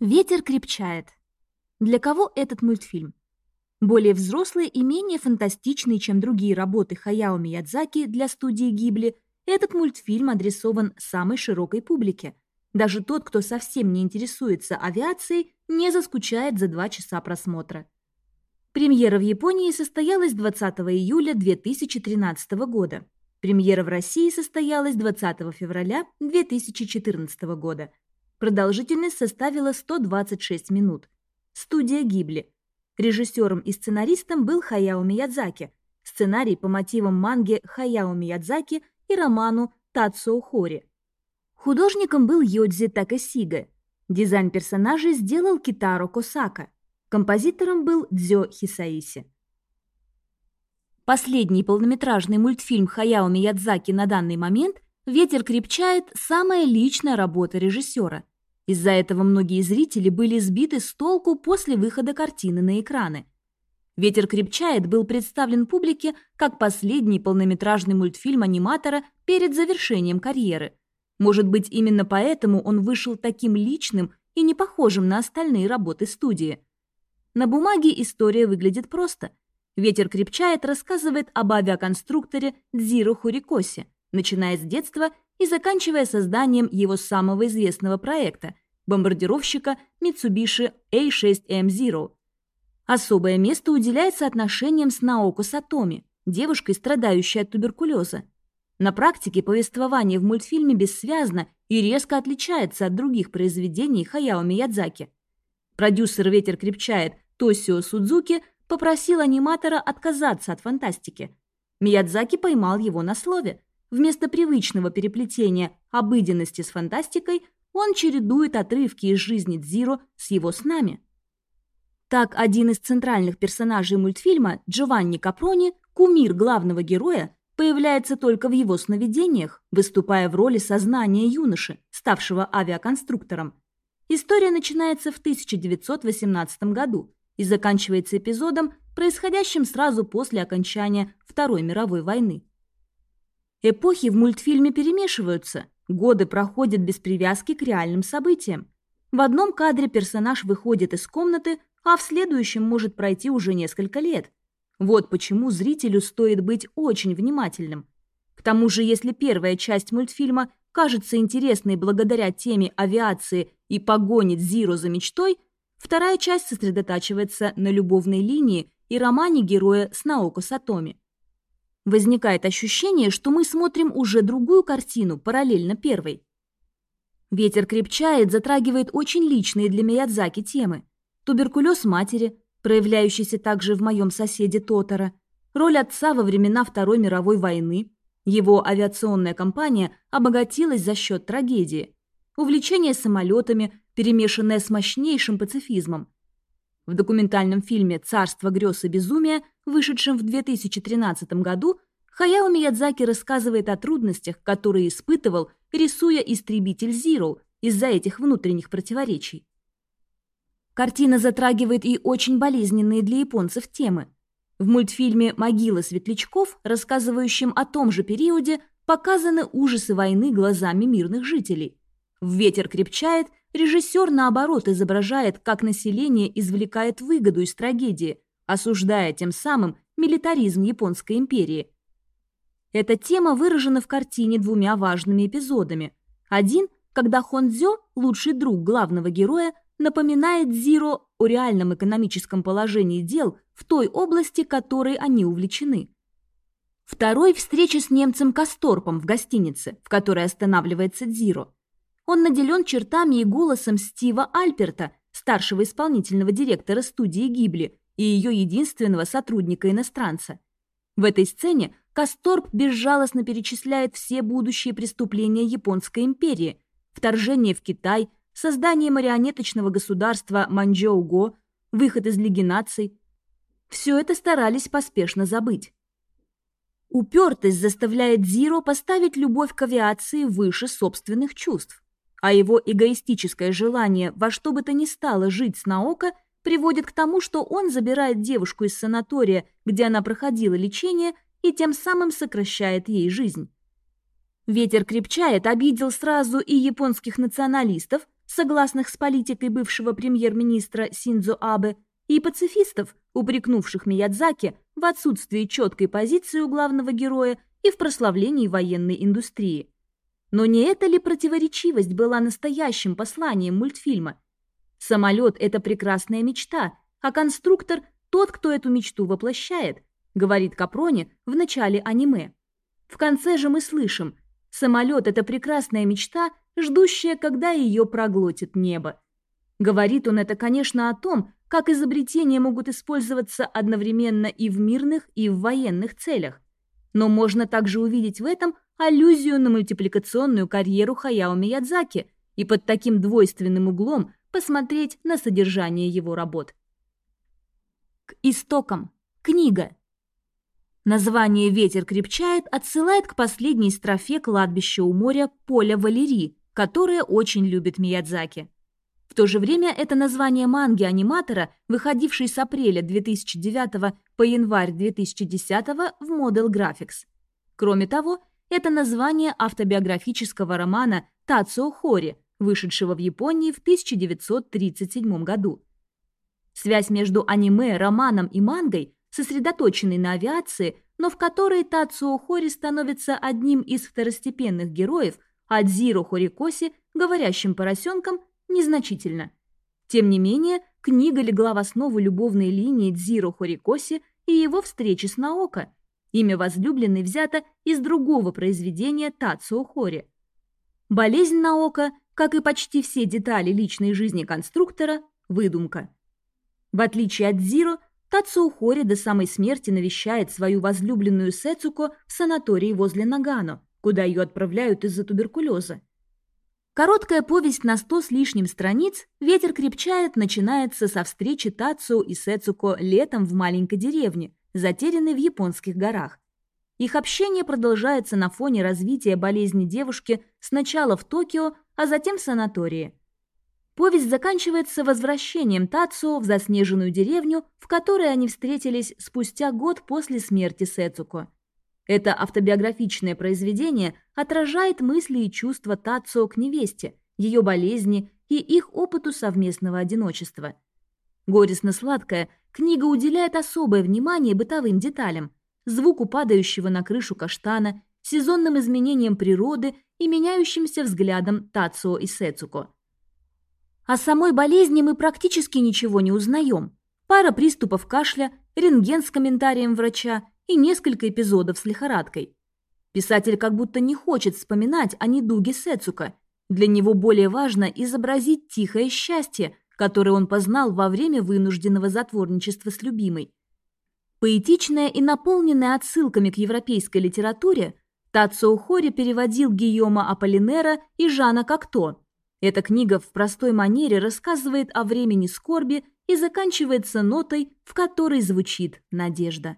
Ветер крепчает. Для кого этот мультфильм? Более взрослый и менее фантастичный, чем другие работы Хаяо Миядзаки для студии Гибли, этот мультфильм адресован самой широкой публике. Даже тот, кто совсем не интересуется авиацией, не заскучает за два часа просмотра. Премьера в Японии состоялась 20 июля 2013 года. Премьера в России состоялась 20 февраля 2014 года – Продолжительность составила 126 минут. Студия Гибли. Режиссером и сценаристом был Хаяо Миядзаки. Сценарий по мотивам манги Хаяо Миядзаки и роману Тацуо Хори. Художником был Йодзи Такасига. Дизайн персонажей сделал Китаро Косака. Композитором был Дзё Хисаиси. Последний полнометражный мультфильм Хаяо Миядзаки на данный момент «Ветер крепчает» – самая личная работа режиссера. Из-за этого многие зрители были сбиты с толку после выхода картины на экраны. «Ветер крепчает» был представлен публике как последний полнометражный мультфильм аниматора перед завершением карьеры. Может быть, именно поэтому он вышел таким личным и не похожим на остальные работы студии. На бумаге история выглядит просто. «Ветер крепчает» рассказывает об авиаконструкторе Дзиро Хурикосе – начиная с детства и заканчивая созданием его самого известного проекта – бомбардировщика Mitsubishi A6M0. Особое место уделяется отношениям с Наоко Сатоми, девушкой, страдающей от туберкулеза. На практике повествование в мультфильме бессвязно и резко отличается от других произведений Хаяо Миядзаки. Продюсер «Ветер крепчает» Тосио Судзуки попросил аниматора отказаться от фантастики. Миядзаки поймал его на слове – Вместо привычного переплетения обыденности с фантастикой он чередует отрывки из жизни Дзиро с его снами. Так, один из центральных персонажей мультфильма, Джованни Капрони, кумир главного героя, появляется только в его сновидениях, выступая в роли сознания юноши, ставшего авиаконструктором. История начинается в 1918 году и заканчивается эпизодом, происходящим сразу после окончания Второй мировой войны. Эпохи в мультфильме перемешиваются, годы проходят без привязки к реальным событиям. В одном кадре персонаж выходит из комнаты, а в следующем может пройти уже несколько лет. Вот почему зрителю стоит быть очень внимательным. К тому же, если первая часть мультфильма кажется интересной благодаря теме авиации и погони Зиро за мечтой, вторая часть сосредотачивается на любовной линии и романе героя с Наоко Сатоми. Возникает ощущение, что мы смотрим уже другую картину, параллельно первой. «Ветер крепчает» затрагивает очень личные для Миядзаки темы. Туберкулез матери, проявляющийся также в моем соседе Тотора, роль отца во времена Второй мировой войны, его авиационная компания обогатилась за счет трагедии, увлечение самолетами, перемешанное с мощнейшим пацифизмом. В документальном фильме «Царство грез и безумия», вышедшем в 2013 году, Хаяо Миядзаки рассказывает о трудностях, которые испытывал, рисуя истребитель Зиро из-за этих внутренних противоречий. Картина затрагивает и очень болезненные для японцев темы. В мультфильме «Могила светлячков», рассказывающем о том же периоде, показаны ужасы войны глазами мирных жителей. В «Ветер крепчает» Режиссер, наоборот, изображает, как население извлекает выгоду из трагедии, осуждая тем самым милитаризм Японской империи. Эта тема выражена в картине двумя важными эпизодами. Один, когда Хондзё, лучший друг главного героя, напоминает Зиро о реальном экономическом положении дел в той области, которой они увлечены. Второй – встреча с немцем Касторпом в гостинице, в которой останавливается Дзиро. Он наделен чертами и голосом Стива Альперта, старшего исполнительного директора студии Гибли и ее единственного сотрудника-иностранца. В этой сцене Касторп безжалостно перечисляет все будущие преступления Японской империи, вторжение в Китай, создание марионеточного государства Манчжоу-Го, выход из Лиги наций. Все это старались поспешно забыть. Упертость заставляет Зиро поставить любовь к авиации выше собственных чувств а его эгоистическое желание во что бы то ни стало жить с Наока приводит к тому, что он забирает девушку из санатория, где она проходила лечение, и тем самым сокращает ей жизнь. Ветер крепчает обидел сразу и японских националистов, согласных с политикой бывшего премьер-министра Синдзо Абе, и пацифистов, упрекнувших Миядзаки в отсутствии четкой позиции у главного героя и в прославлении военной индустрии. Но не эта ли противоречивость была настоящим посланием мультфильма? Самолет – это прекрасная мечта, а конструктор – тот, кто эту мечту воплощает, говорит Капрони в начале аниме. В конце же мы слышим «Самолет – это прекрасная мечта, ждущая, когда ее проглотит небо». Говорит он это, конечно, о том, как изобретения могут использоваться одновременно и в мирных, и в военных целях. Но можно также увидеть в этом аллюзию на мультипликационную карьеру Хаяо Миядзаки и под таким двойственным углом посмотреть на содержание его работ. К истокам. Книга. Название «Ветер крепчает» отсылает к последней строфе кладбища у моря Поля Валерии, которое очень любит Миядзаки. В то же время это название манги-аниматора, выходившей с апреля 2009 по январь 2010 в Model Graphics. Кроме того, это название автобиографического романа Тацио Хори, вышедшего в Японии в 1937 году. Связь между аниме, романом и мангой, сосредоточенной на авиации, но в которой Тацио Хори становится одним из второстепенных героев, а Дзиро Хорикоси – говорящим поросенком незначительно. Тем не менее, книга легла в основу любовной линии Дзиро Хорикоси и его встречи с Наока. Имя возлюбленной взято из другого произведения Тацио Хори. Болезнь Наока, как и почти все детали личной жизни конструктора, выдумка. В отличие от Дзиро, Тацио Хори до самой смерти навещает свою возлюбленную Сэцуко в санатории возле Нагано, куда ее отправляют из-за туберкулеза. Короткая повесть на сто с лишним страниц «Ветер крепчает» начинается со встречи Тацу и Сэцуко летом в маленькой деревне, затерянной в японских горах. Их общение продолжается на фоне развития болезни девушки сначала в Токио, а затем в санатории. Повесть заканчивается возвращением Тацу в заснеженную деревню, в которой они встретились спустя год после смерти Сэцуко. Это автобиографичное произведение отражает мысли и чувства Тацио к невесте, ее болезни и их опыту совместного одиночества. Горестно-сладкая, книга уделяет особое внимание бытовым деталям, звуку падающего на крышу каштана, сезонным изменениям природы и меняющимся взглядам Тацио и Сецуко. О самой болезни мы практически ничего не узнаем. Пара приступов кашля, рентген с комментарием врача – и несколько эпизодов с лихорадкой. Писатель как будто не хочет вспоминать о недуге Сецука. Для него более важно изобразить тихое счастье, которое он познал во время вынужденного затворничества с любимой. Поэтичная и наполненная отсылками к европейской литературе, Тацио Хори переводил Гийома Аполлинера и Жана Кокто. Эта книга в простой манере рассказывает о времени скорби и заканчивается нотой, в которой звучит надежда.